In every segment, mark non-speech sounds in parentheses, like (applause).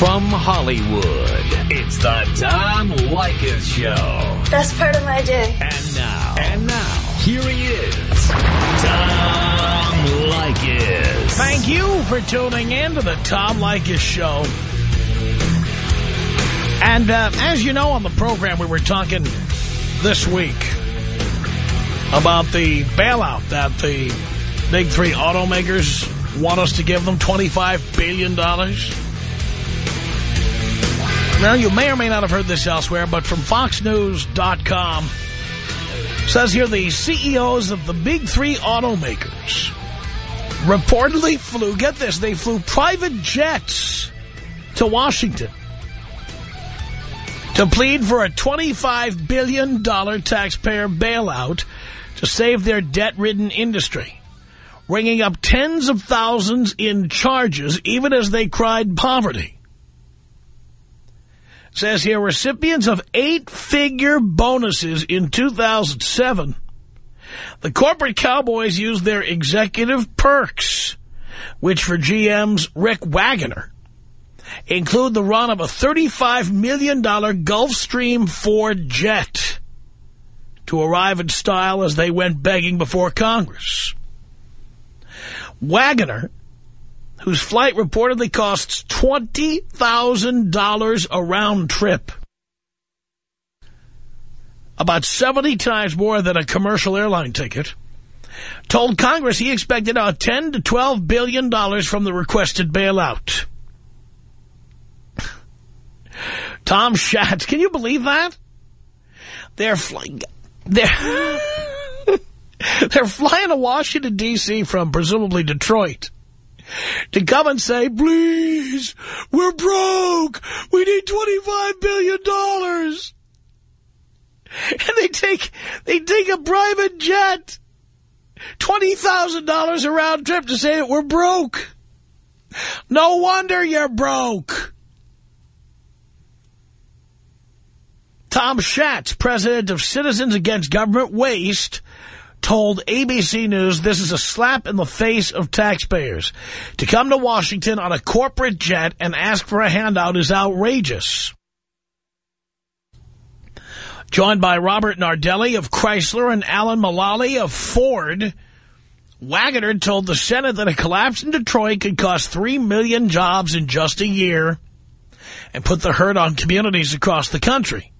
From Hollywood, it's the Tom Leykis Show. Best part of my day. And now, and now, here he is, Tom Leykis. Thank you for tuning in to the Tom Leykis Show. And uh, as you know on the program, we were talking this week about the bailout that the big three automakers want us to give them $25 billion. Now, you may or may not have heard this elsewhere, but from FoxNews.com, says here the CEOs of the big three automakers reportedly flew, get this, they flew private jets to Washington to plead for a $25 billion taxpayer bailout to save their debt-ridden industry, ringing up tens of thousands in charges even as they cried poverty. Says here, recipients of eight-figure bonuses in 2007, the corporate cowboys used their executive perks, which for GM's Rick Wagoner include the run of a $35 million Gulfstream IV jet to arrive in style as they went begging before Congress. Wagoner whose flight reportedly costs $20,000 a round trip. About 70 times more than a commercial airline ticket, told Congress he expected a 10 to $12 billion from the requested bailout. (laughs) Tom Schatz, can you believe that? They're flying... They're, (laughs) they're flying to Washington, D.C. from presumably Detroit to come and say, please, we're broke. We need $25 billion. And they take, they take a private jet, $20,000 a round trip to say that we're broke. No wonder you're broke. Tom Schatz, president of Citizens Against Government Waste, told ABC News this is a slap in the face of taxpayers. To come to Washington on a corporate jet and ask for a handout is outrageous. Joined by Robert Nardelli of Chrysler and Alan Mulally of Ford, Wagoner told the Senate that a collapse in Detroit could cost three million jobs in just a year and put the hurt on communities across the country.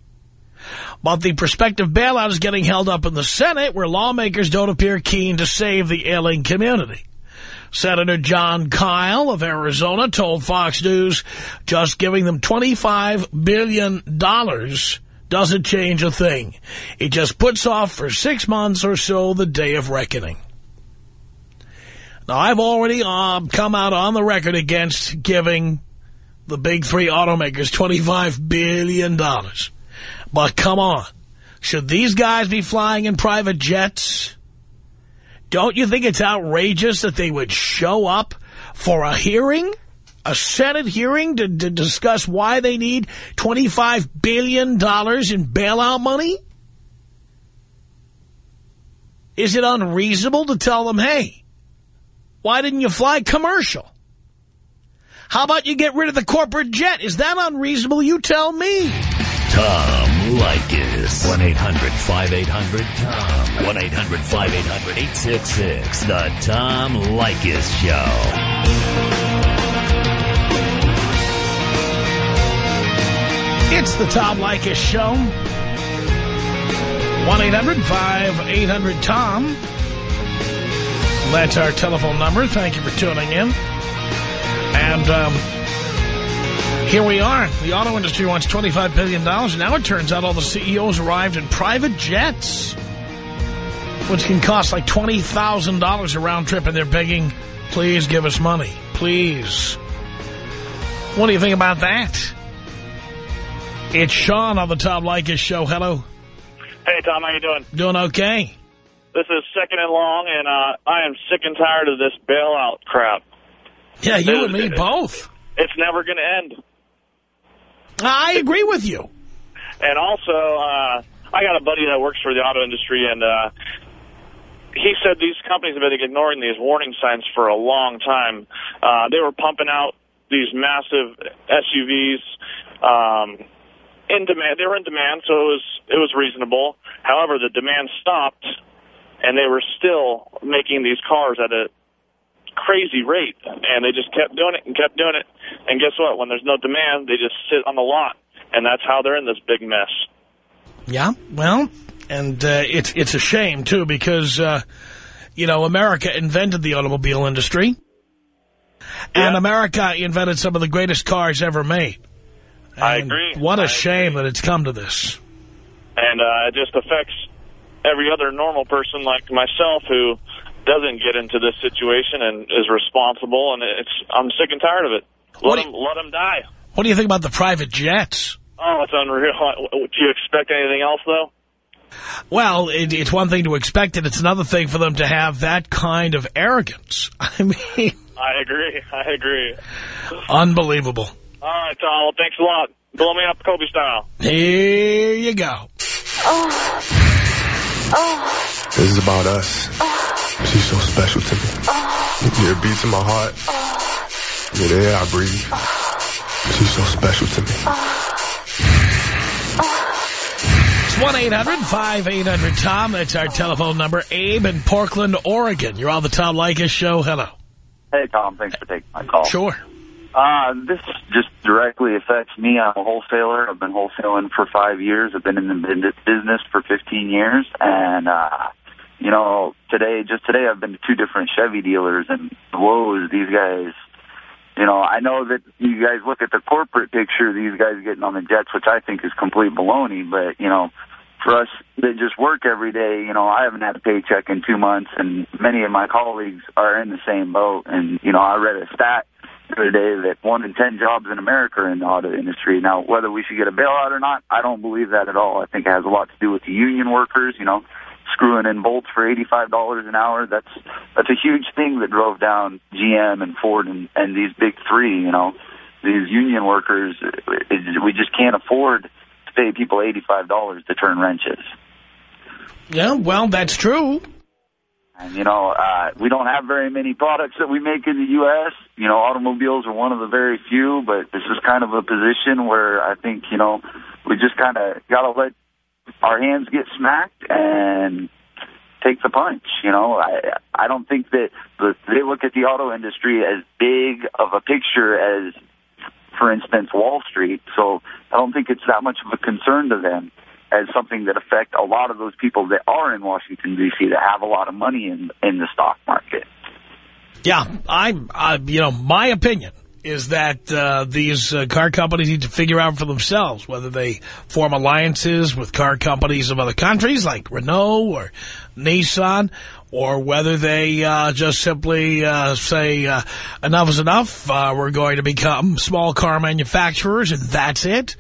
But the prospective bailout is getting held up in the Senate, where lawmakers don't appear keen to save the ailing community. Senator Jon Kyl of Arizona told Fox News just giving them $25 billion doesn't change a thing. It just puts off for six months or so the day of reckoning. Now, I've already uh, come out on the record against giving the big three automakers $25 billion. But come on. Should these guys be flying in private jets? Don't you think it's outrageous that they would show up for a hearing? A Senate hearing to, to discuss why they need $25 billion in bailout money? Is it unreasonable to tell them, hey, why didn't you fly commercial? How about you get rid of the corporate jet? Is that unreasonable? You tell me. Tom Leykis. 1-800-5800-TOM. 1-800-5800-866. The Tom Leykis Show. It's the Tom Leykis Show. 1-800-5800-TOM. That's our telephone number. Thank you for tuning in. And um, here we are. The auto industry wants $25 billion. Now it turns out all the CEOs arrived in private jets, which can cost like $20,000 a round trip, and they're begging, please give us money. Please. What do you think about that? It's Sean on the Tom Leykis show. Hello. Hey, Tom. How you doing? Doing okay. This is second and long, and uh, I am sick and tired of this bailout crap. Yeah, you and me both. It's never going to end. I agree with you. And also, uh, I got a buddy that works for the auto industry, and uh, he said these companies have been ignoring these warning signs for a long time. Uh, they were pumping out these massive SUVs um, in demand. They were in demand, so it was it was reasonable. However, the demand stopped, and they were still making these cars at a crazy rate, and they just kept doing it and kept doing it. And guess what? When there's no demand, they just sit on the lot, and that's how they're in this big mess. Yeah, well, and uh, it's it's a shame too because uh, you know America invented the automobile industry, yeah. and America invented some of the greatest cars ever made. And I agree. What a I shame agree. that it's come to this. And uh, it just affects every other normal person like myself who doesn't get into this situation and is responsible. And it's I'm sick and tired of it. Let them let them die. What do you think about the private jets? Oh, it's unreal. (laughs) Do you expect anything else, though? Well, it, it's one thing to expect it. It's another thing for them to have that kind of arrogance. (laughs) I mean... I agree. I agree. Unbelievable. All right, Tom. Well, thanks a lot. Blow me up Kobe style. Here you go. Oh. Oh. This is about us. Oh. She's so special to me. You're beats in my heart. You're the air I breathe. She's so special to me. It's 1-800-5800-TOM. That's our telephone number. Abe in Portland, Oregon. You're on the Tom Leykis show. Hello. Hey, Tom. Thanks for taking my call. Sure. Uh, this just directly affects me. I'm a wholesaler. I've been wholesaling for five years. I've been in the business for 15 years. And, uh, you know, today, just today, I've been to two different Chevy dealers. And whoa, these guys, you know, I know that you guys look at the corporate picture, these guys getting on the jets, which I think is complete baloney. But, you know, for us that just work every day, you know, I haven't had a paycheck in two months, and many of my colleagues are in the same boat. And, you know, I read a stat the other day that one in ten jobs in America are in the auto industry. Now, whether we should get a bailout or not, I don't believe that at all. I think it has a lot to do with the union workers, you know, screwing in bolts for $85 an hour. That's that's a huge thing that drove down GM and Ford and, and these big three, you know. These union workers, it, we just can't afford to pay people $85 to turn wrenches. Yeah, well, that's true. And, you know, uh, we don't have very many products that we make in the U.S. You know, automobiles are one of the very few, but this is kind of a position where I think, you know, we just kind of got to let our hands get smacked and take the punch. You know, I I don't think that the, they look at the auto industry as big of a picture as, for instance, Wall Street. So I don't think it's that much of a concern to them as something that affect a lot of those people that are in Washington, D.C. that have a lot of money in in the stock market. Yeah, I, I you know, my opinion is that uh, these uh, car companies need to figure out for themselves whether they form alliances with car companies of other countries like Renault or Nissan or whether they uh, just simply uh, say uh, enough is enough, uh, we're going to become small car manufacturers and that's it.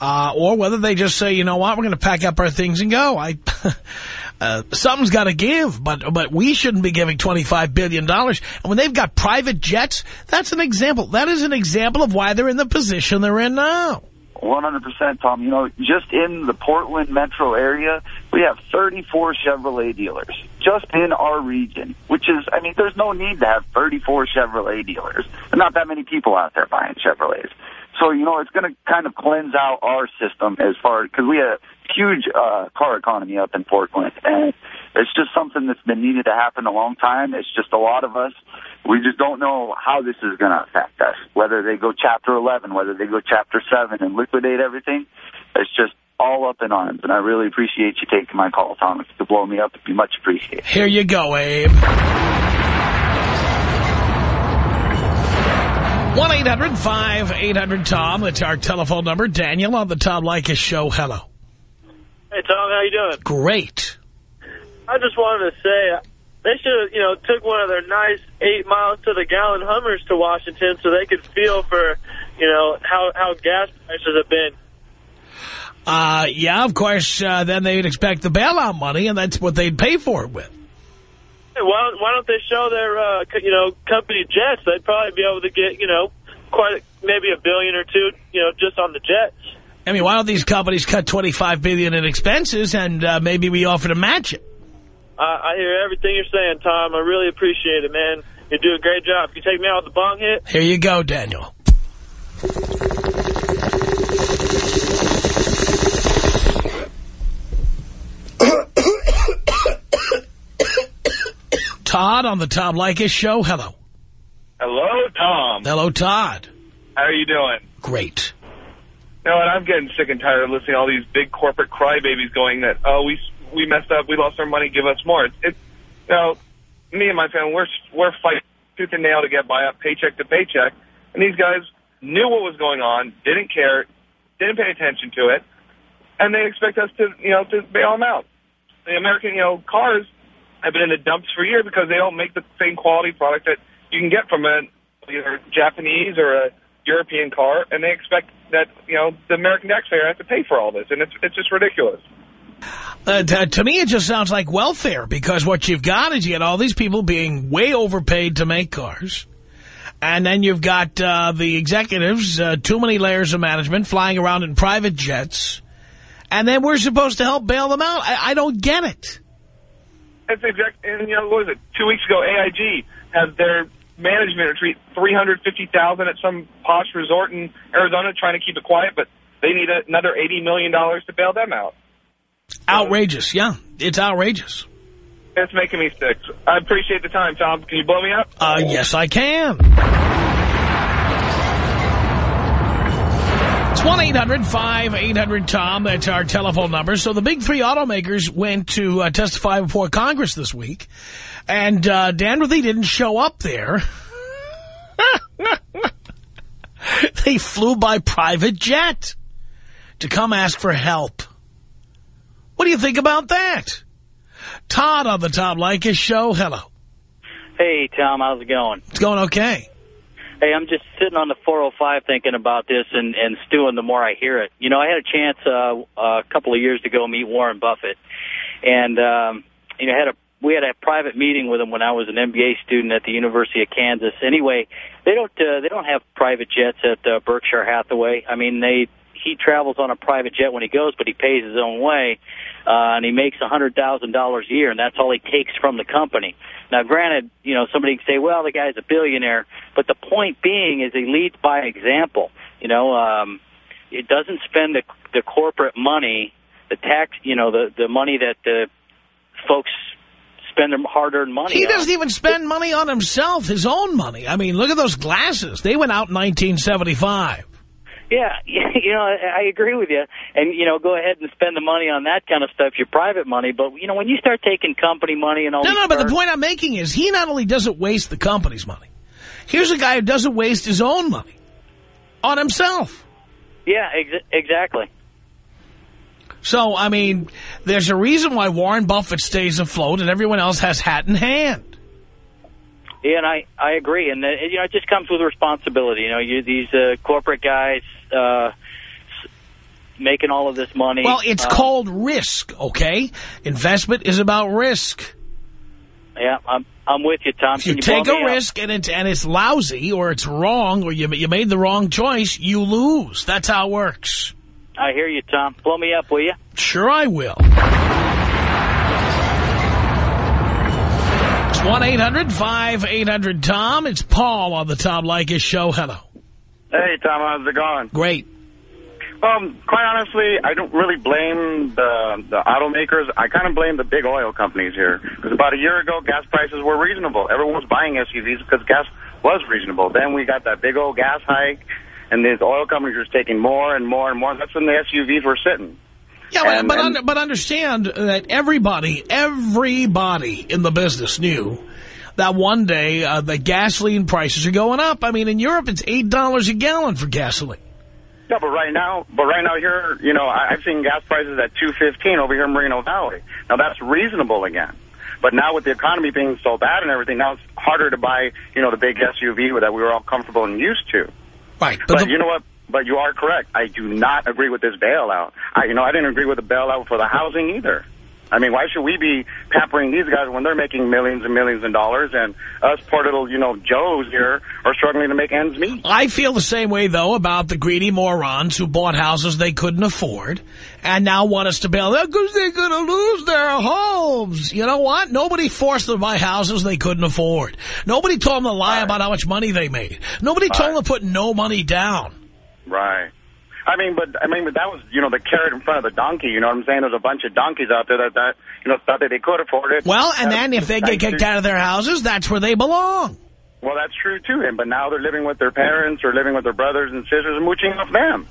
Uh, or whether they just say, you know what, we're going to pack up our things and go. I, (laughs) uh, something's got to give, but but we shouldn't be giving $25 billion. And when they've got private jets, that's an example. That is an example of why they're in the position they're in now. 100%, Tom. You know, just in the Portland metro area, we have 34 Chevrolet dealers just in our region, which is, I mean, there's no need to have 34 Chevrolet dealers. There's not that many people out there buying Chevrolets. So, you know, it's going to kind of cleanse out our system as far because we have a huge uh, car economy up in Portland. And it's just something that's been needed to happen a long time. It's just a lot of us, we just don't know how this is going to affect us, whether they go Chapter 11, whether they go Chapter 7 and liquidate everything. It's just all up in arms. And I really appreciate you taking my call, Tom. You could blow me up, it'd be much appreciated. Here you go, Abe. 1-800-5800-TOM. That's our telephone number. Daniel on the Tom Leykis show. Hello. Hey, Tom, how you doing? Great. I just wanted to say they should have, you know, took one of their nice eight miles to the gallon Hummers to Washington so they could feel for, you know, how, how gas prices have been. Uh, yeah, of course, uh, then they'd expect the bailout money, and that's what they'd pay for it with. Hey, why, why don't they show their, uh, you know, company jets? They'd probably be able to get, you know, quite a, maybe a billion or two, you know, just on the jets. I mean, why don't these companies cut 25 billion in expenses, and uh, maybe we offer to match it? Uh, I hear everything you're saying, Tom. I really appreciate it, man. You do a great job. Can you take me out with the bong hit? Here you go, Daniel. Todd on the Tom Leykis show. Hello. Hello, Tom. Hello, Todd. How are you doing? Great. You know, and I'm getting sick and tired of listening to all these big corporate crybabies going that, oh, we we messed up, we lost our money, give us more. It's, it's you know, me and my family, we're we're fighting tooth and nail to get by up paycheck to paycheck, and these guys knew what was going on, didn't care, didn't pay attention to it, and they expect us to, you know, to bail them out. The American, you know, cars have been in the dumps for years because they don't make the same quality product that you can get from a either Japanese or a European car, and they expect that you know the American taxpayer has to pay for all this, and it's it's just ridiculous. Uh, to, to me, it just sounds like welfare because what you've got is you get all these people being way overpaid to make cars. And then you've got uh, the executives, uh, too many layers of management, flying around in private jets. And then we're supposed to help bail them out. I, I don't get it. It's exact, and you know, what was it? Two weeks ago, AIG had their management retreat, three hundred fifty thousand at some posh resort in Arizona, trying to keep it quiet, but they need another eighty million dollars to bail them out. Outrageous, yeah. It's outrageous. It's making me sick. I appreciate the time, Tom. Can you blow me up? Uh, yes, I can. 1-800-5800-TOM. That's our telephone number. So the big three automakers went to uh, testify before Congress this week. And uh, Dan Ruthie didn't show up there. (laughs) they flew by private jet to come ask for help. What do you think about that? Todd on the Tom Leykis show. Hello. Hey, Tom, how's it going? It's going okay. Hey, I'm just sitting on the 405 thinking about this and, and stewing the more I hear it. You know, I had a chance uh, a couple of years ago to meet Warren Buffett. And, um, you know, had a we had a private meeting with him when I was an MBA student at the University of Kansas. Anyway, they don't uh, they don't have private jets at uh, Berkshire Hathaway. I mean, they he travels on a private jet when he goes, but he pays his own way, uh, and he makes a hundred thousand dollars a year, and that's all he takes from the company. Now, granted, you know somebody can say, well, the guy's a billionaire, but the point being is he leads by example. You know, um, it doesn't spend the the corporate money, the tax, you know, the the money that the folks spend their hard-earned money. He on. doesn't even spend money on himself, his own money. I mean, look at those glasses. They went out in 1975. Yeah, (laughs) you know, I agree with you. And, you know, go ahead and spend the money on that kind of stuff, your private money. But, you know, when you start taking company money and all No, no, but the point I'm making is he not only doesn't waste the company's money, here's a guy who doesn't waste his own money on himself. Yeah, ex exactly. So, I mean, there's a reason why Warren Buffett stays afloat and everyone else has hat in hand. Yeah, and I, I agree. And, uh, you know, it just comes with responsibility. You know, you these uh, corporate guys uh, making all of this money. Well, it's uh, called risk, okay? Investment is about risk. Yeah, I'm, I'm with you, Tom. If you Can take a risk and it's, and it's lousy or it's wrong or you, you made the wrong choice, you lose. That's how it works. I hear you, Tom. Blow me up, will you? Sure I will. It's 1-800-5800-TOM. It's Paul on the Tom Leykis show. Hello. Hey, Tom, how's it going? Great. Um, quite honestly, I don't really blame the the automakers. I kind of blame the big oil companies here. Because about a year ago, gas prices were reasonable. Everyone was buying SUVs because gas was reasonable. Then we got that big old gas hike, and these oil companies were taking more and more and more. That's when the SUVs were sitting. Yeah, but, And- but, and- under, but understand that everybody, everybody in the business knew that one day uh, the gasoline prices are going up. I mean, in Europe, it's $8 a gallon for gasoline. No, but right now, but right now here, you know, I, I've seen gas prices at 215 over here in Moreno Valley. Now that's reasonable again. But now with the economy being so bad and everything, now it's harder to buy, you know, the big SUV that we were all comfortable and used to. Right. But, the- you know what? But you are correct. I do not agree with this bailout. I, you know, I didn't agree with the bailout for the housing either. I mean, why should we be pampering these guys when they're making millions and millions of dollars and us poor little, you know, Joes here are struggling to make ends meet? I feel the same way, though, about the greedy morons who bought houses they couldn't afford and now want us to bail them because they're going to lose their homes. You know what? Nobody forced them to buy houses they couldn't afford. Nobody told them to lie about how much money they made. Nobody told them to put no money down. Right. I mean, but I mean, but that was you know the carrot in front of the donkey. You know what I'm saying? There's a bunch of donkeys out there that that you know thought that they could afford it. Well, and then if they get kicked out of their houses, that's where they belong. Well, that's true too. And but now they're living with their parents or living with their brothers and sisters and mooching off them.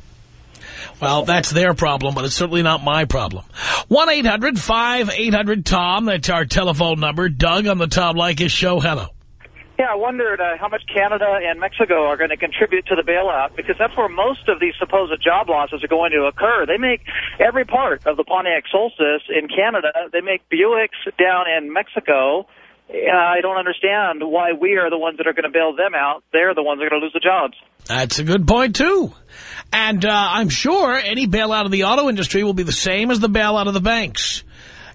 Well, that's their problem, but it's certainly not my problem. 1-800-5800-TOM. That's our telephone number. Doug on the Tom Leykis show. Hello. Yeah, I wondered uh, how much Canada and Mexico are going to contribute to the bailout, because that's where most of these supposed job losses are going to occur. They make every part of the Pontiac Solstice in Canada. They make Buicks down in Mexico. Uh, I don't understand why we are the ones that are going to bail them out. They're the ones that are going to lose the jobs. That's a good point, too. And uh, I'm sure any bailout of the auto industry will be the same as the bailout of the banks.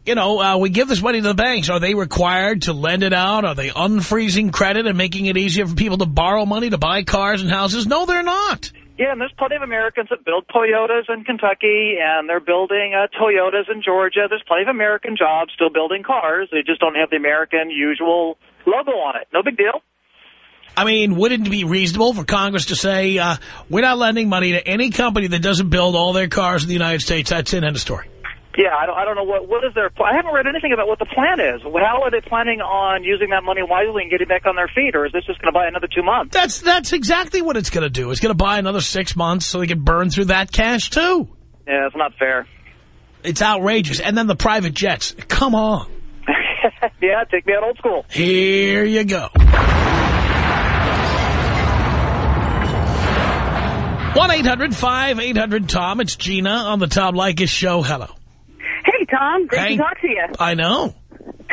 You know, uh, we give this money to the banks. Are they required to lend it out? Are they unfreezing credit and making it easier for people to borrow money to buy cars and houses? No, they're not. Yeah, and there's plenty of Americans that build Toyotas in Kentucky, and they're building uh, Toyotas in Georgia. There's plenty of American jobs still building cars. They just don't have the American usual logo on it. No big deal. I mean, wouldn't it be reasonable for Congress to say, uh, we're not lending money to any company that doesn't build all their cars in the United States? That's it, end of story. Yeah, I don't, I don't know what what is their. pl- I haven't read anything about what the plan is. How are they planning on using that money wisely and getting back on their feet, or is this just going to buy another two months? That's that's exactly what it's going to do. It's going to buy another six months so they can burn through that cash, too. Yeah, it's not fair. It's outrageous. And then the private jets. Come on. (laughs) yeah, take me out old school. Here you go. 1-800-5800-TOM. It's Gina on the Tom Leykis show. Hello. Tom. Great Hey. to talk to you. I know. (laughs)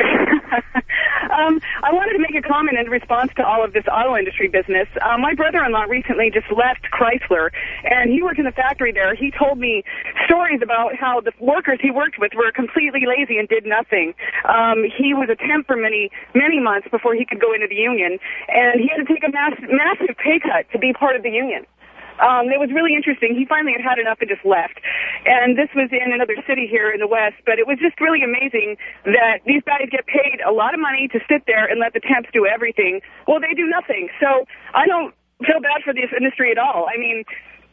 um, I wanted to make a comment in response to all of this auto industry business. Uh, my brother-in-law recently just left Chrysler, and he worked in the factory there. He told me stories about how the workers he worked with were completely lazy and did nothing. Um, he was a temp for many, many months before he could go into the union, and he had to take a mass, massive pay cut to be part of the union. Um, it was really interesting. He finally had had enough and just left. And this was in another city here in the West, but it was just really amazing that these guys get paid a lot of money to sit there and let the temps do everything. Well, they do nothing. So I don't feel bad for this industry at all. I mean,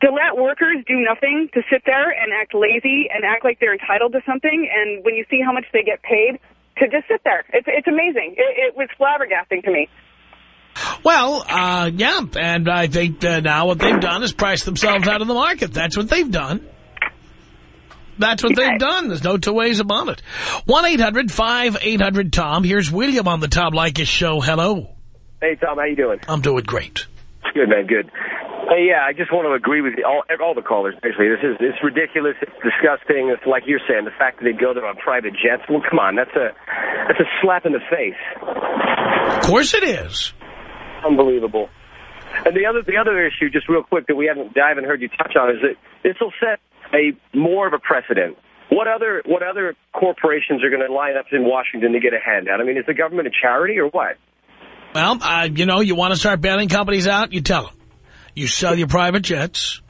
to let workers do nothing, to sit there and act lazy and act like they're entitled to something, and when you see how much they get paid, to just sit there. It's, it's amazing. It, it was flabbergasting to me. Well, uh, yeah, and I think uh, now what they've done is price themselves out of the market. That's what they've done. That's what they've done. There's no two ways about it. 1-800-5800-TOM. Here's William on the Tom Leykis show. Hello. Hey, Tom, how you doing? I'm doing great. Good, man, good. Hey, yeah, I just want to agree with all, all the callers, basically. This is it's ridiculous. It's disgusting. It's like you're saying, the fact that they go there on private jets. Well, come on, that's a that's a slap in the face. Of course it is. Unbelievable. And the other the other issue, just real quick, that we haven't I haven't heard you touch on is that this will set a more of a precedent. What other what other corporations are going to line up in Washington to get a handout? I mean, is the government a charity or what? Well, uh, you know, you want to start bailing companies out, you tell them. You sell your private jets.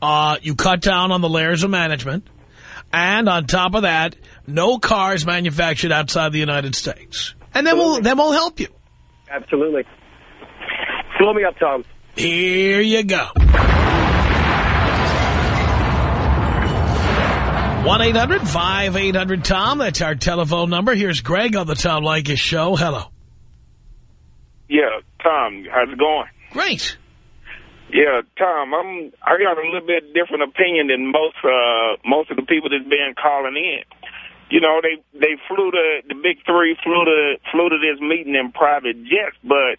Uh, you cut down on the layers of management. And on top of that, no cars manufactured outside the United States. And then we'll, then we'll help you. Absolutely. Blow me up, Tom. Here you go. 1-800-5800-TOM. That's our telephone number. Here's Greg on the Tom Leykis show. Hello. Yeah, Tom, how's it going? Great. Yeah, Tom, I'm I got a little bit different opinion than most uh most of the people that's been calling in. You know, they they flew to the big three flew to flew to this meeting in private jets, but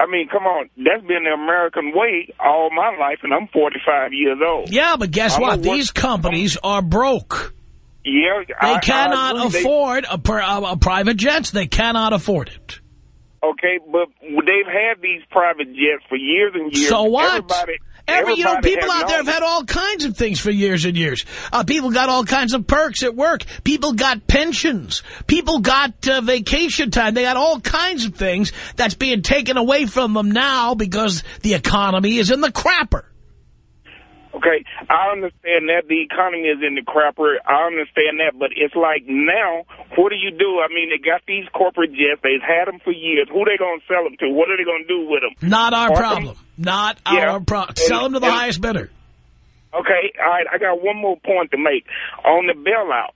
I mean, come on, that's been the American way all my life, and I'm 45 years old. Yeah, but guess I'm what? These companies are broke. Yeah, They I- I cannot. They- afford a, a, a private jets. They cannot afford it. Okay, but they've had these private jets for years and years. So what? Everybody, Every, you know, people out there have had all kinds of things for years and years. Uh, people got all kinds of perks at work. People got pensions. People got uh, vacation time. They got all kinds of things that's being taken away from them now because the economy is in the crapper. Okay, I understand that the economy is in the crapper. I understand that, but it's like now, what do you do? I mean, they got these corporate jets. They've had them for years. Who they going to sell them to? What are they going to do with them? Not our Park 'em? problem. Not Yeah. our problem. Sell them to the And- highest bidder. Okay, all right, I got one more point to make. On the bailout,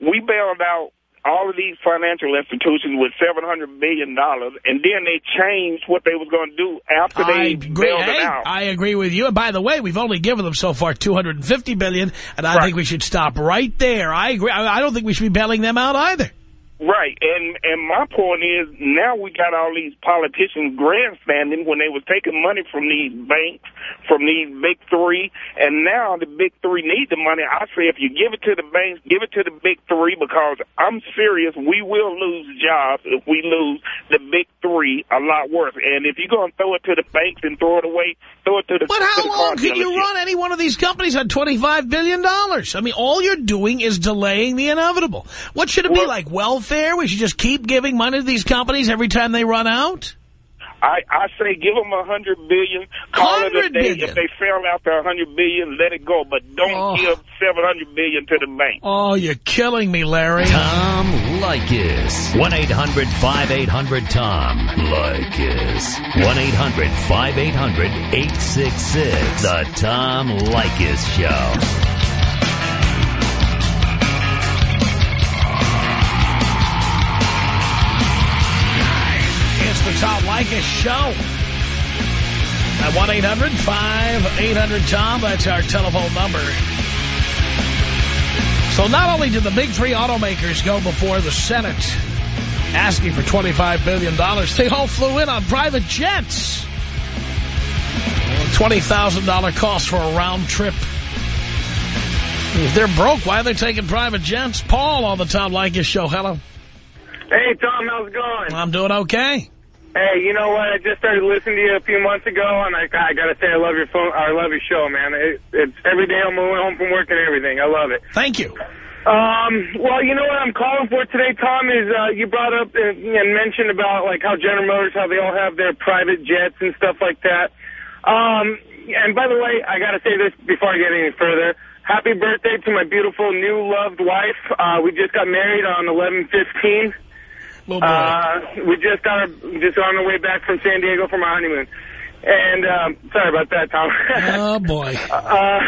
we bailed out all of these financial institutions with $700 billion, and then they changed what they was going to do after I they agree, bailed it out. I agree with you. And by the way, we've only given them so far $250 billion, and I think we should stop right there. I agree. I I don't think we should be bailing them out either. Right, and and my point is now we got all these politicians grandstanding when they was taking money from these banks, from these big three, and now the big three need the money. I say if you give it to the banks, give it to the big three because I'm serious. We will lose jobs if we lose the big three a lot worse. And if you're going to throw it to the banks and throw it away, throw it to the. But how the long can you run any one of these companies on $25 billion? I mean, all you're doing is delaying the inevitable. What should it be like, welfare? We should just keep giving money to these companies every time they run out? I, I say give them a hundred billion. Call it a day. billion? If they fell after a hundred billion, let it go. But don't Oh. give seven hundred billion to the bank. Oh, you're killing me, Larry. Tom Leykis. 1-800-5800-TOM. Leykis. 1-800-5800-866. The Tom Leykis Show. It's the Tom Leykis Show. At 1-800-5800-TOM, that's our telephone number. So not only did the big three automakers go before the Senate asking for $25 billion, they all flew in on private jets. $20,000 cost for a round trip. If they're broke, why are they taking private jets? Paul on the Tom Leykis Show. Hello. Hey, Tom, how's it going? I'm doing okay. Hey, you know what? I just started listening to you a few months ago, and I, I got to say I love your phone. I love your show, man. It, it's every day I'm going home from work and everything. I love it. Thank you. Um, well, you know what I'm calling for today, Tom, is uh, you brought up and, and mentioned about like how General Motors, how they all have their private jets and stuff like that. Um, and by the way, I got to say this before I get any further. Happy birthday to my beautiful new loved wife. Uh, we just got married on 11-15. Uh, we just got our, just on the way back from San Diego from our honeymoon. And, um, sorry about that, Tom. (laughs) Oh, boy. Uh,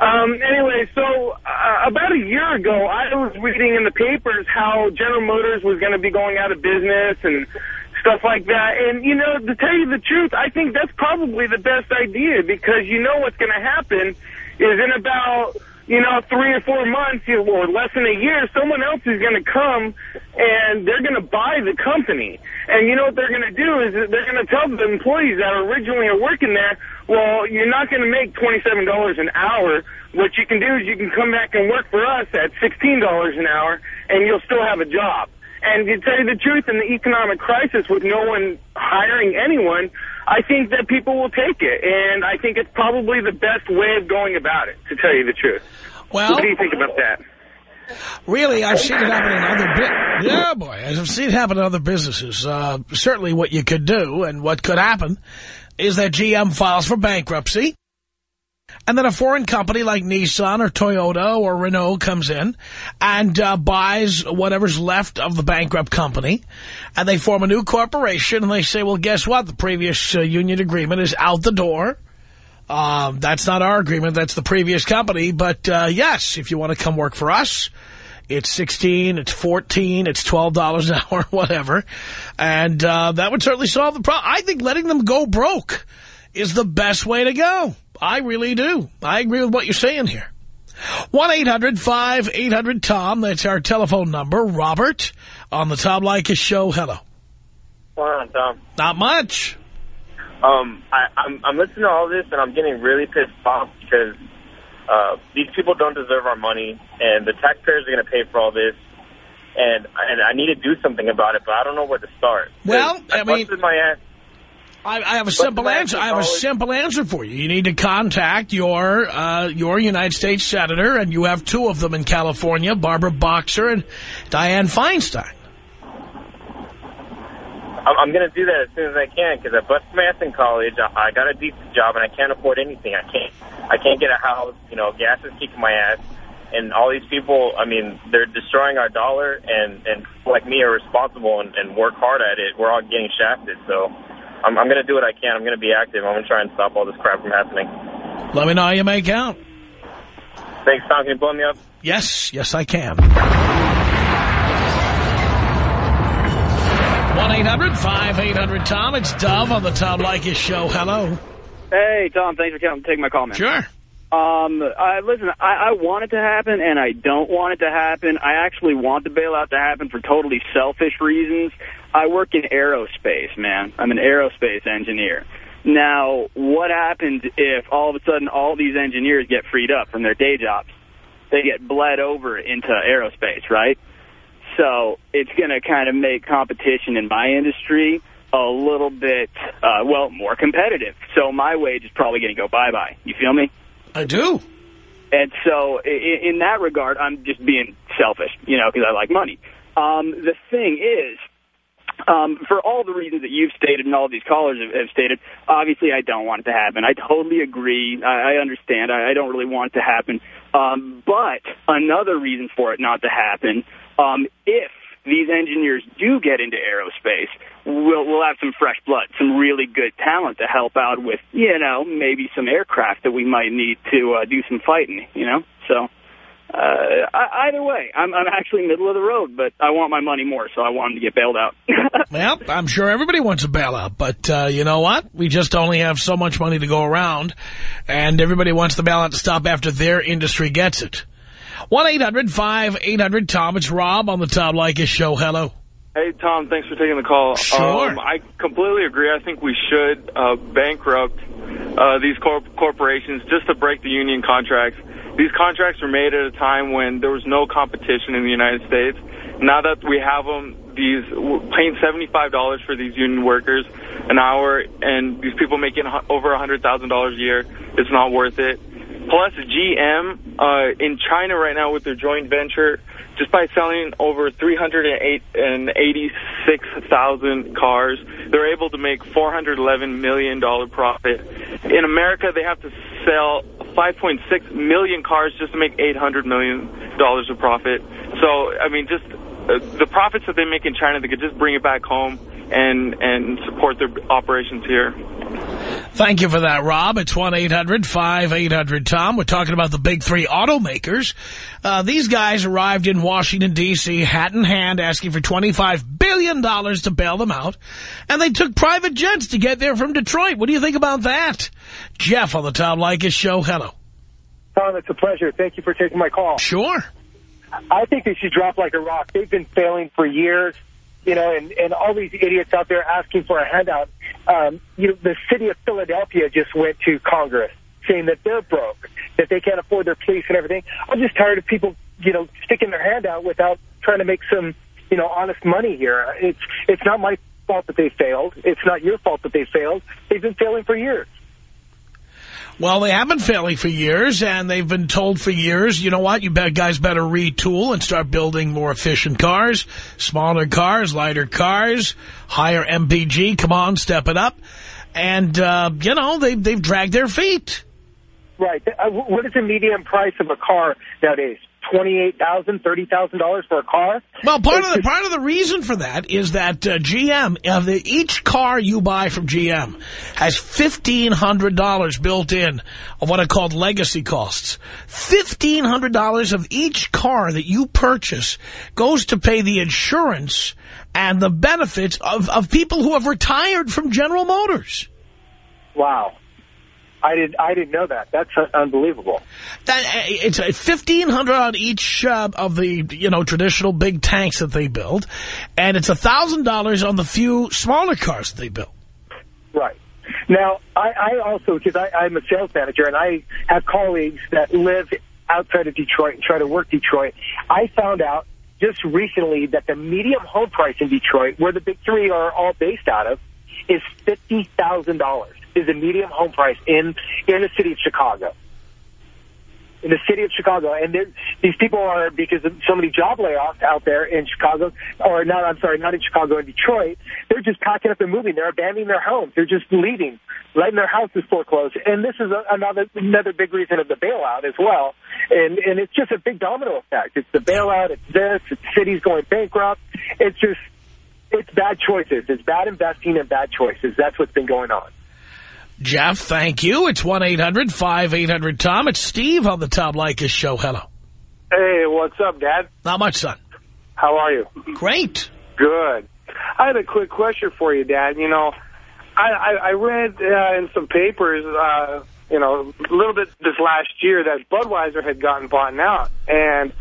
(laughs) um, anyway, so uh, about a year ago, I was reading in the papers how General Motors was going to be going out of business and stuff like that. And, you know, to tell you the truth, I think that's probably the best idea because you know what's going to happen is in about, you know, three or four months or less than a year, someone else is going to come and they're going to buy the company. And you know what they're going to do is they're going to tell the employees that originally are working there, well, you're not going to make $27 an hour. What you can do is you can come back and work for us at $16 an hour and you'll still have a job. And to tell you the truth, in the economic crisis with no one hiring anyone, I think that people will take it. And I think it's probably the best way of going about it, to tell you the truth. Well- what do you think about that? Really, I've seen it happen in other Yeah, boy, I've seen it happen in other businesses. Uh, certainly what you could do and what could happen is that GM files for bankruptcy. And then a foreign company like Nissan or Toyota or Renault comes in and uh, buys whatever's left of the bankrupt company. And they form a new corporation and they say, well, guess what? The previous uh, union agreement is out the door. Um, that's not our agreement. That's the previous company. But, uh, yes, if you want to come work for us, it's 16, it's 14, it's $12 an hour, (laughs) whatever. And uh, that would certainly solve the problem. I think letting them go broke is the best way to go. I really do. I agree with what you're saying here. 1-800-5800-TOM. That's our telephone number. Robert on the Tom Leykis Show. Hello. What's going on, Tom? Not much. Um, I, I'm, I'm listening to all this, and I'm getting really pissed off because uh, these people don't deserve our money, and the taxpayers are going to pay for all this. And and I need to do something about it, but I don't know where to start. Well, I mean- busted my ass. I, I have a simple answer. I have a simple answer for you. You need to contact your uh, your United States senator, and you have two of them in California: Barbara Boxer and Dianne Feinstein. I'm, I'm going to do that as soon as I can because I bust my ass in college. I, I got a decent job, and I can't afford anything. I can't I can't get a house. You know, gas is kicking my ass. And all these people, I mean, they're destroying our dollar, and, and like me are responsible and, and work hard at it. We're all getting shafted. So I'm, I'm going to do what I can. I'm going to be active. I'm going to try and stop all this crap from happening. Let me know how you make out. Thanks, Tom. Can you blow me up? Yes, yes, I can. 1-800-5800-TOM. It's Dove on the Tom Leykis Show. Hello. Hey, Tom, thanks for taking my call, man. Sure. Um, I, listen, I, I want it to happen, and I don't want it to happen. I actually want the bailout to happen for totally selfish reasons. I work in aerospace, man. I'm an aerospace engineer. Now, what happens if all of a sudden all these engineers get freed up from their day jobs? They get bled over into aerospace, right? So it's going to kind of make competition in my industry a little bit, uh, well, more competitive. So my wage is probably going to go bye-bye. You feel me? I do. And so in, in that regard, I'm just being selfish, you know, because I like money. Um, the thing is, um, for all the reasons that you've stated and all these callers have, have stated, obviously I don't want it to happen. I totally agree. I, I understand. I, I don't really want it to happen. Um, but another reason for it not to happen, um, if these engineers do get into aerospace, we'll, we'll have some fresh blood, some really good talent to help out with, you know, maybe some aircraft that we might need to uh, do some fighting, you know? So uh, either way, I'm, I'm actually middle of the road, but I want my money more, so I want him to get bailed out. (laughs) well, I'm sure everybody wants a bailout, but uh, you know what? We just only have so much money to go around, and everybody wants the bailout to stop after their industry gets it. 1-800-5800-TOM. It's Rob on the Tom Leykis Show. Hello. Hey, Tom, thanks for taking the call. Sure. Um, I completely agree. I think we should uh, bankrupt uh, these corp corporations just to break the union contracts. These contracts were made at a time when there was no competition in the United States. Now that we have them, these paying $75 for these union workers an hour, and these people making over a $100,000 a year, it's not worth it. Plus, GM uh, in China right now with their joint venture, just by selling over 386,000 cars, they're able to make $411 million profit. In America, they have to sell 5.6 million cars just to make $800 million of profit. So, I mean, just uh, the profits that they make in China, they could just bring it back home and, and support their operations here. Thank you for that, Rob. It's 1-800-5800-TOM. We're talking about the big three automakers. Uh, these guys arrived in Washington, D.C., hat in hand, asking for $25 billion to bail them out. And they took private jets to get there from Detroit. What do you think about that? Jeff on the Tom Leykis Show. Hello. Tom, it's a pleasure. Thank you for taking my call. Sure. I think they should drop like a rock. They've been failing for years you know, and, and all these idiots out there asking for a handout. Um, you know, the city of Philadelphia just went to Congress saying that they're broke, that they can't afford their police and everything. I'm just tired of people, you know, sticking their hand out without trying to make some, you know, honest money here. It's it's not my fault that they failed. It's not your fault that they failed. They've been failing for years. Well, they have been failing for years, and they've been told for years, you know what, you guys better retool and start building more efficient cars, smaller cars, lighter cars, higher MPG. Come on, step it up. And, uh, you know, they, they've dragged their feet. Right. Uh, what is the median price of a car nowadays? $28,000, $30,000 for a car? Well, part of the part of the reason for that is that uh, GM, uh, the, each car you buy from GM has $1,500 built in of what are called legacy costs. $1,500 of each car that you purchase goes to pay the insurance and the benefits of, of people who have retired from General Motors. Wow. I didn't. I didn't know that. That's unbelievable. That uh, it's fifteen hundred on each uh, of the you know traditional big tanks that they build, and it's a thousand dollars on the few smaller cars that they build. Right. Now, I, I also because I'm a sales manager and I have colleagues that live outside of Detroit and try to work Detroit. I found out just recently that the medium home price in Detroit, where the big three are all based out of, is fifty thousand dollars is the median home price in in the city of Chicago. In the city of Chicago, and these people are because of so many job layoffs out there in Chicago, or not. I'm sorry, not in Chicago, in Detroit. They're just packing up and moving. They're abandoning their homes. They're just leaving, letting their houses foreclosed. And this is a, another another big reason of the bailout as well. And and it's just a big domino effect. It's the bailout. It's this. It's cities going bankrupt. It's just it's bad choices. It's bad investing and bad choices. That's what's been going on. Jeff, thank you. It's 1-800-5800-TOM. It's Steve on the Tom Leykis show. Hello. Hey, what's up, Dad? Not much, son. How are you? Great. Good. I had a quick question for you, Dad. You know, I, I, I read uh, in some papers, uh, you know, a little bit this last year that Budweiser had gotten bought out. And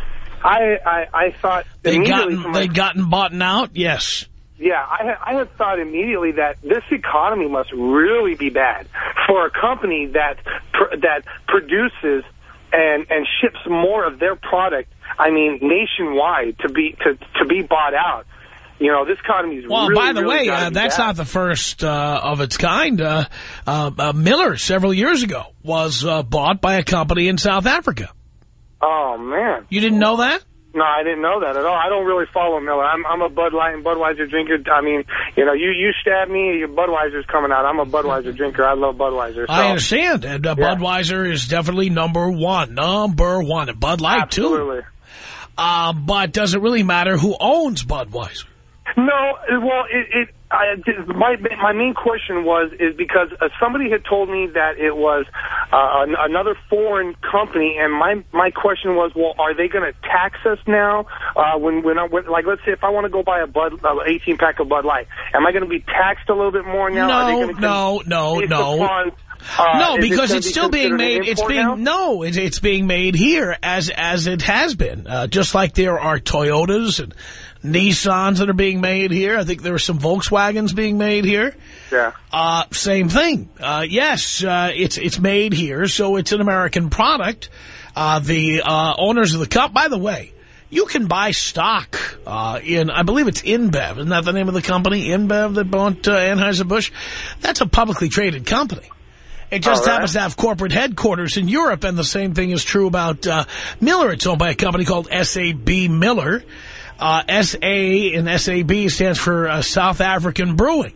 I, I, I thought They immediately... gotten, to my- they gotten bought out? Yes. Yeah, I, had- I had thought immediately that this economy must really be bad for a company that pr that produces and and ships more of their product. I mean, nationwide to be to to be bought out. You know, this economy is Well, really, by the really way, uh, that's bad. not the first uh, of its kind. Uh, uh, uh, Miller, several years ago, was uh, bought by a company in South Africa. Oh man, You didn't know that? No, I didn't know that at all. I don't really follow Miller. I'm I'm a Bud Light and Budweiser drinker. I mean, you know, you you stab me, your Budweiser's coming out. I'm a Budweiser drinker. I love Budweiser. So. I understand. And uh, Yeah. Budweiser is definitely number one. Number one. And Bud Light, Absolutely. too. Uh, but does it really matter who owns Budweiser? No, well, it, it I, my my main question was is because uh, somebody had told me that it was uh, an, another foreign company, and my my question was, well, are they going to tax us now? Uh, when when, I, when like let's say if I want to go buy a Bud uh, 18 pack of Bud Light, am I going to be taxed a little bit more now? are they No, gonna no, no, no. Uh, no, is it because it's be still being made. It's being now? no, it's, it's being made here as as it has been. Uh, just like there are Toyotas and Nissans that are being made here. I think there are some Volkswagens being made here. Yeah. Uh, same thing. Uh, yes, uh, it's it's made here, so it's an American product. Uh, the uh, owners of the cup, by the way, you can buy stock uh, in, I believe it's InBev. Isn't that the name of the company? InBev that bought uh, Anheuser-Busch? That's a publicly traded company. It just right. happens to have corporate headquarters in Europe, and the same thing is true about uh, Miller. It's owned by a company called SAB Miller. Uh, SA in SAB stands for uh, South African Brewing.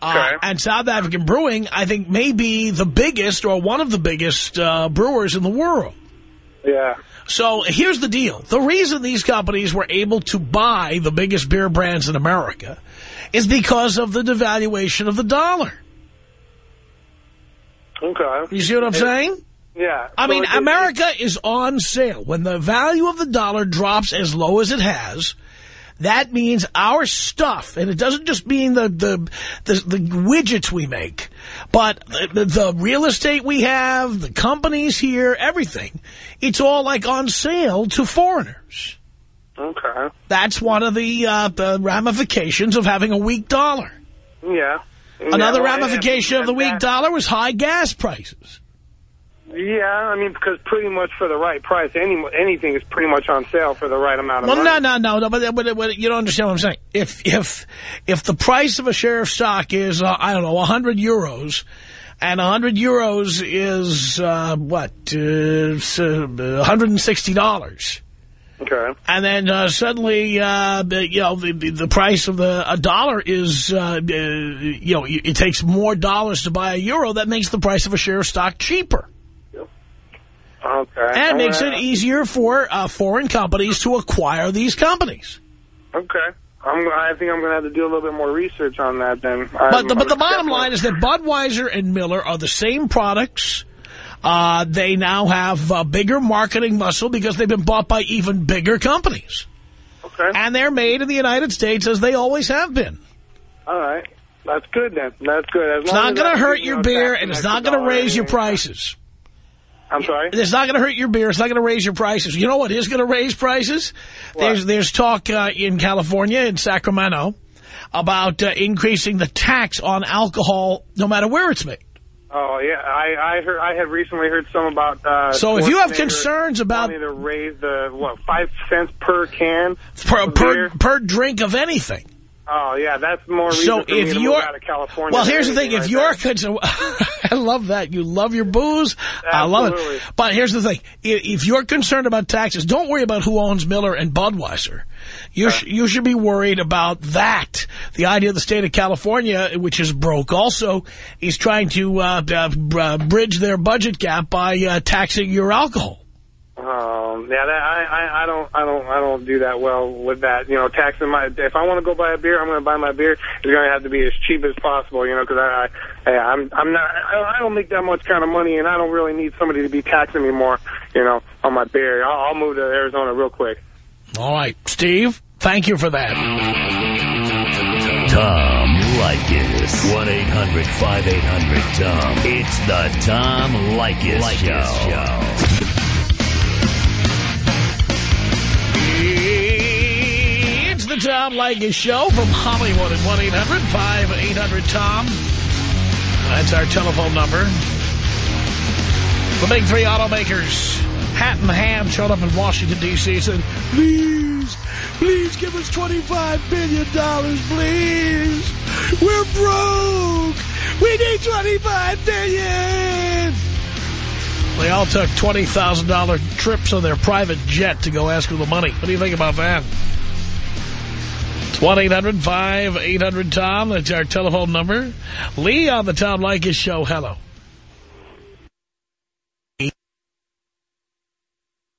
Uh, and South African Brewing, I think, may be the biggest or one of the biggest uh, brewers in the world. Yeah. So here's the deal. The reason these companies were able to buy the biggest beer brands in America is because of the devaluation of the dollar. Okay. You see what I'm saying? Yeah. I So mean, it- it- America is on sale. When the value of the dollar drops as low as it has, that means our stuff, and it doesn't just mean the the the, the widgets we make, but the, the real estate we have, the companies here, everything, it's all like on sale to foreigners. Okay. That's one of the, uh, the ramifications of having a weak dollar. Yeah. Another well, ramification of the weak that- dollar was high gas prices. Yeah, I mean, because pretty much for the right price, any anything is pretty much on sale for the right amount of Well, money. no, no, no, no, but, but, but you don't understand what I'm saying. If if if the price of a share of stock is uh, I don't know 100 euros, and 100 euros is uh, what uh, uh, 160 dollars. Okay. And then uh, suddenly, uh, the, you know, the, the the price of the a dollar is, uh, uh, you know, it takes more dollars to buy a euro. That makes the price of a share of stock cheaper. Okay. And makes it easier for uh, foreign companies to acquire these companies. Okay. I'm, I think I'm going to have to do a little bit more research on that then. But the, but the bottom line is that Budweiser and Miller are the same products. Uh, they now have uh, bigger marketing muscle because they've been bought by even bigger companies. Okay. And they're made in the United States as they always have been. All right. That's good then. That's good. As It's not going to hurt your beer, and it's not going to raise your prices. I'm sorry? It's not going to hurt your beer. It's not going to raise your prices. You know what is going to raise prices? There's there's talk uh, in California, in Sacramento, about uh, increasing the tax on alcohol no matter where it's made. Oh yeah, I I heard I had recently heard some about. Uh, So if you have concerns about- to raise the what five cents per can Per, per, per drink of anything. Oh yeah, that's more reason So if you're move out of California. well, here's the thing: if like you're concerned, (laughs) I love that you love your booze. I love Absolutely. it. But here's the thing: if you're concerned about taxes, don't worry about who owns Miller and Budweiser. You sh you should be worried about that. The idea of the state of California, which is broke, also is trying to uh, uh, uh, bridge their budget gap by uh, taxing your alcohol. Oh. Yeah, that, I, I, I don't, I don't, I don't do that well with that. You know, taxing my. If I want to go buy a beer, I'm going to buy my beer. It's going to have to be as cheap as possible. You know, because I, I, I'm, I'm not. I don't make that much kind of money, and I don't really need somebody to be taxing me more. You know, on my beer. I'll, I'll move to Arizona real quick. All right, Steve. Thank you for that. Tom Leykis. 1-800-5800-TOM. It's the Tom Leykis, Show. It's the Tom Leykis Show from Hollywood at 1-800-5800-TOM. That's our telephone number. The big three automakers, Hat and Ham, showed up in Washington, D.C. said, please, please give us $25 billion, please. We're broke. We need $25 billion. They all took $20,000 trips on their private jet to go ask for the money. What do you think about that? It's 1-800-5800-TOM. That's our telephone number. Lee on the Tom Leykis show. Hello.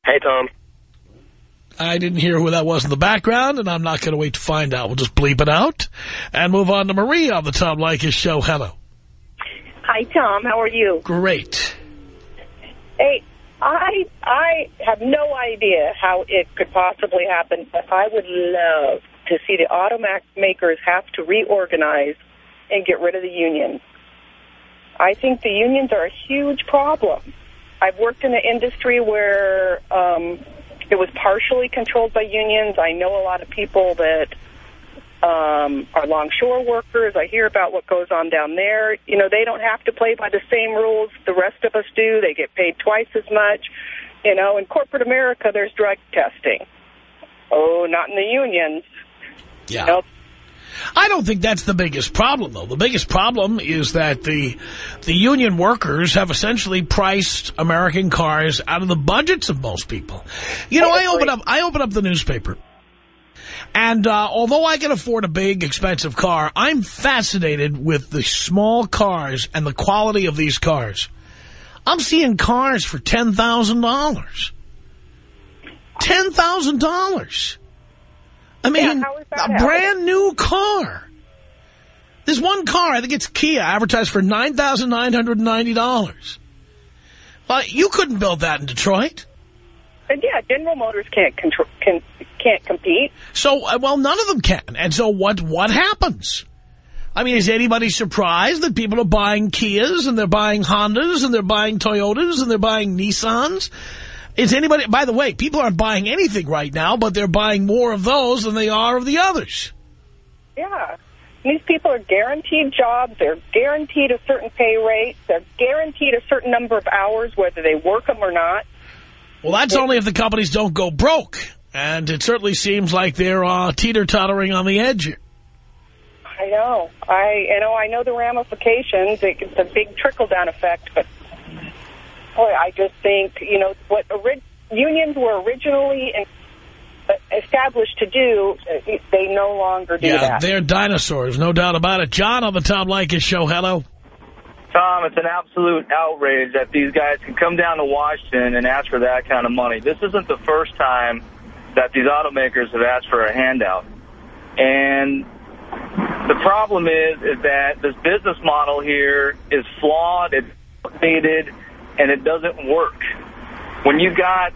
Hey, Tom. I didn't hear who that was in the background, and I'm not going to wait to find out. We'll just bleep it out and move on to Marie on the Tom Leykis show. Hello. Hi, Tom. How are you? Great. Hey, I I have no idea how it could possibly happen, but I would love to see the automakers have to reorganize and get rid of the unions. I think the unions are a huge problem. I've worked in an industry where um, it was partially controlled by unions. I know a lot of people that um, are longshore workers. I hear about what goes on down there. You know, they don't have to play by the same rules the rest of us do. They get paid twice as much. You know, in corporate America, there's drug testing. Oh, not in the unions. Yeah. Nope. I don't think that's the biggest problem, though. The biggest problem is that the the union workers have essentially priced American cars out of the budgets of most people. You know, I open up I open up the newspaper, and uh, although I can afford a big, expensive car, I'm fascinated with the small cars and the quality of these cars. I'm seeing cars for ten thousand dollars. Ten thousand dollars. I mean, a brand new car. There's one car, I think it's Kia, advertised for $9,990. Well, you couldn't build that in Detroit. And yeah, General Motors can't control, can can't compete. So, uh, well, none of them can. And so what what happens? I mean, is anybody surprised that people are buying Kias and they're buying Hondas and they're buying Toyotas and they're buying Nissans? Is anybody, by the way, people aren't buying anything right now, but they're buying more of those than they are of the others. Yeah. These people are guaranteed jobs. They're guaranteed a certain pay rate. They're guaranteed a certain number of hours, whether they work them or not. Well, that's only if the companies don't go broke. And it certainly seems like they're uh, teeter-tottering on the edge here. I know. I you know I know the ramifications. It's a big trickle-down effect, but boy, I just think, you know, what unions were originally uh, established to do, uh, they no longer do yeah, that. they're dinosaurs, no doubt about it. John on the Tom Leykis show, hello. Tom, it's an absolute outrage that these guys can come down to Washington and ask for that kind of money. This isn't the first time that these automakers have asked for a handout. And the problem is, is that this business model here is flawed, it's dated, and it doesn't work. When you got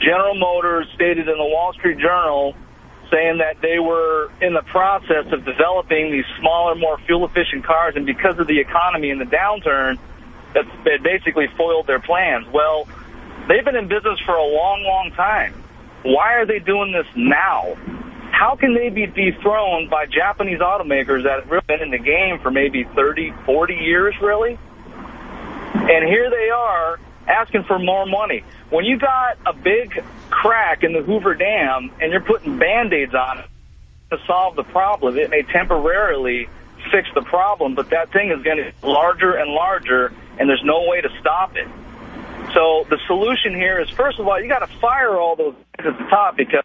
General Motors stated in the Wall Street Journal saying that they were in the process of developing these smaller, more fuel-efficient cars, and because of the economy and the downturn, that basically foiled their plans. Well, they've been in business for a long, long time. Why are they doing this now? How can they be dethroned by Japanese automakers that have really been in the game for maybe 30, 40 years, really? And here they are asking for more money. When you got a big crack in the Hoover Dam and you're putting Band-Aids on it to solve the problem, it may temporarily fix the problem, but that thing is going to get larger and larger, and there's no way to stop it. So the solution here is, first of all, you got to fire all those at the top because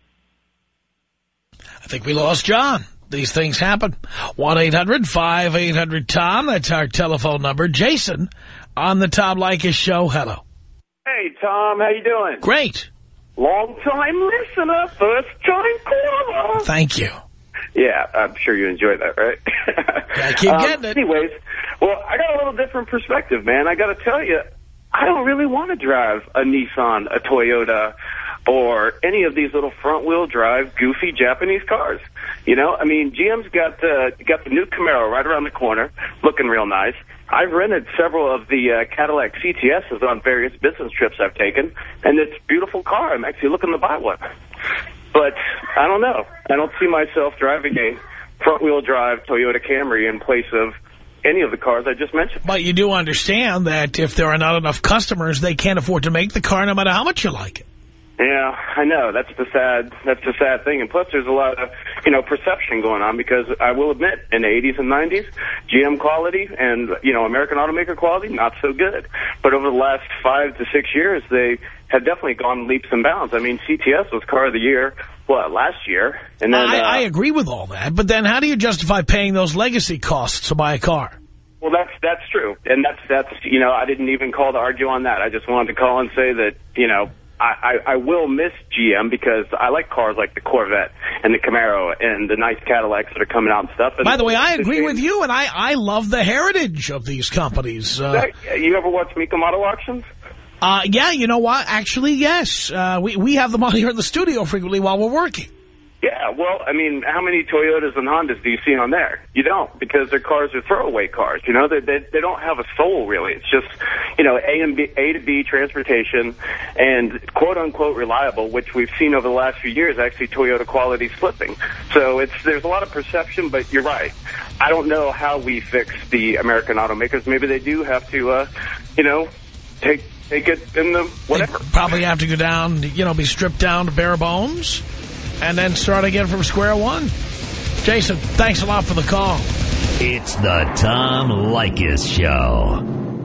I think we lost John. These things happen. 1-800-5800-TOM. That's our telephone number. Jason on the Tom Leykis show. Hello. Hey, Tom. How you doing? Great. Long time listener, first time caller. Thank you. Yeah, I'm sure you enjoy that, right? (laughs) I keep Um, getting it. Anyways, well, I got a little different perspective, man. I got to tell you, I don't really want to drive a Nissan, a Toyota, or any of these little front-wheel drive, goofy Japanese cars. You know, I mean, GM's got the got the new Camaro right around the corner, looking real nice. I've rented several of the uh, Cadillac CTSs on various business trips I've taken, and it's a beautiful car. I'm actually looking to buy one. But I don't know. I don't see myself driving a front-wheel drive Toyota Camry in place of any of the cars I just mentioned. But you do understand that if there are not enough customers, they can't afford to make the car no matter how much you like it. Yeah, I know. That's the sad. That's the sad thing. And plus, there's a lot of you know perception going on because I will admit, in the 80s and 90s, GM quality and you know American automaker quality not so good. But over the last five to six years, they have definitely gone leaps and bounds. I mean, CTS was car of the year. What last year? And then I, uh, I agree with all that, but then how do you justify paying those legacy costs to buy a car? Well, that's that's true, and that's that's you know I didn't even call to argue on that. I just wanted to call and say that you know I, I I will miss GM because I like cars like the Corvette and the Camaro and the nice Cadillacs that are coming out and stuff. And By the way, I agree with you, and I, I love the heritage of these companies. Uh, That- you ever watch Mecum Auto Auctions? uh, yeah, you know what? Actually, yes. Uh, we, we have them on here in the studio frequently while we're working. Yeah, well, I mean, how many Toyotas and Hondas do you see on there? You don't, because their cars are throwaway cars. You know, they they, they don't have a soul really. It's just, you know, A and B, A to B transportation, and quote unquote reliable, which we've seen over the last few years. Actually, Toyota quality slipping. So it's there's a lot of perception, but you're right. I don't know how we fix the American automakers. Maybe they do have to, uh, you know, take take it in the whatever. Probably have to go down, you know, be stripped down to bare bones, and then start again from square one. Jason, thanks a lot for the call. It's the Tom Leykis Show.